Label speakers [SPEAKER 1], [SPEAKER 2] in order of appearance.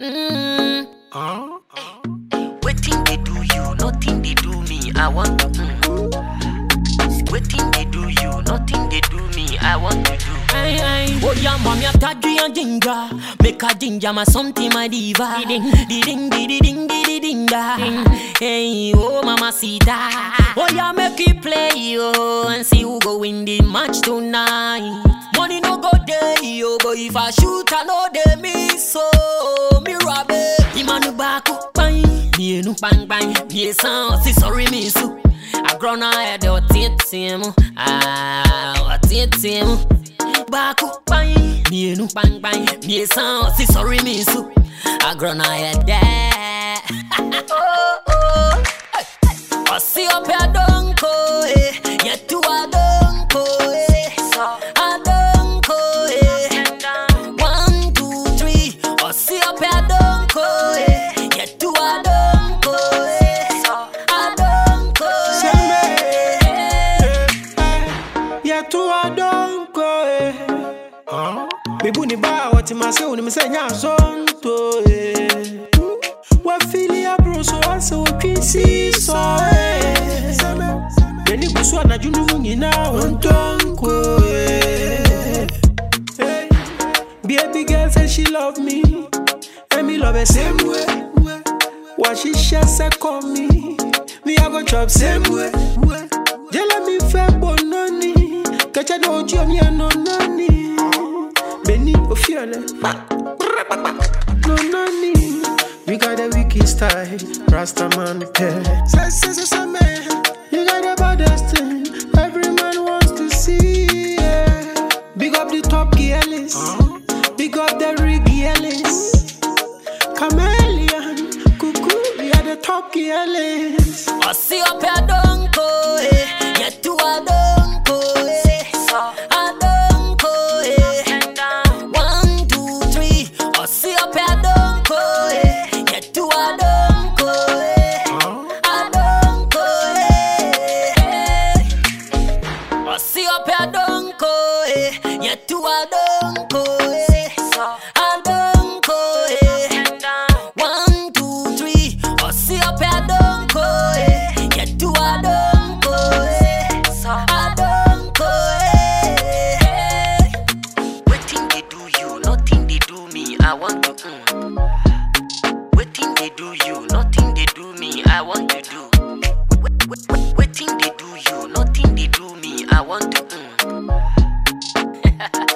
[SPEAKER 1] mm.
[SPEAKER 2] huh? Hey,
[SPEAKER 1] hey. What thing they do you, nothing they do me. I want to. Mm. thing they do you, nothing they do me. I want to do. Aye, aye. Oh yeah, mommy, I touch you and ginger. Make a ginger, my something, my diva. Ding, ding, ding, ding, ding dinga. Hey, oh mama sita. Oh yeah, make it play yo and see who go win the match tonight. Money no go there oh, yo, but if I shoot I know they me no bang bang. Me sound, see sorry me so. agrɔna yɛde ɔteɛteɛ mu Ah, ɔteɛteɛ mu baako kpan mmienu kpankpan mmiɛnsa ɔse sɔre me nso agrɔna yɛdɛ ɔse ɔpɛ adonko
[SPEAKER 2] yɛto adɔnkɔ e mebu ne ba a wɔte ma sɛ wonim sɛ nya asɔnto e eh. wafili aboro so asɛ wotwi si Baby girl say she love me. And me love her same way. What she share say call me. Me I go chop same way. Jela mi fe bononi omi ano nani. Beni ofiole. No nani. We got a wicked style Rasta man pair man You got the baddest thing Every man wants to see yeah. Big up the top girlies. Big up the rig girlies. Chameleon Cuckoo We are the top girlies.
[SPEAKER 1] Ɔse ɔpɛ adonko eh, eh, yɛtu adonko ha ha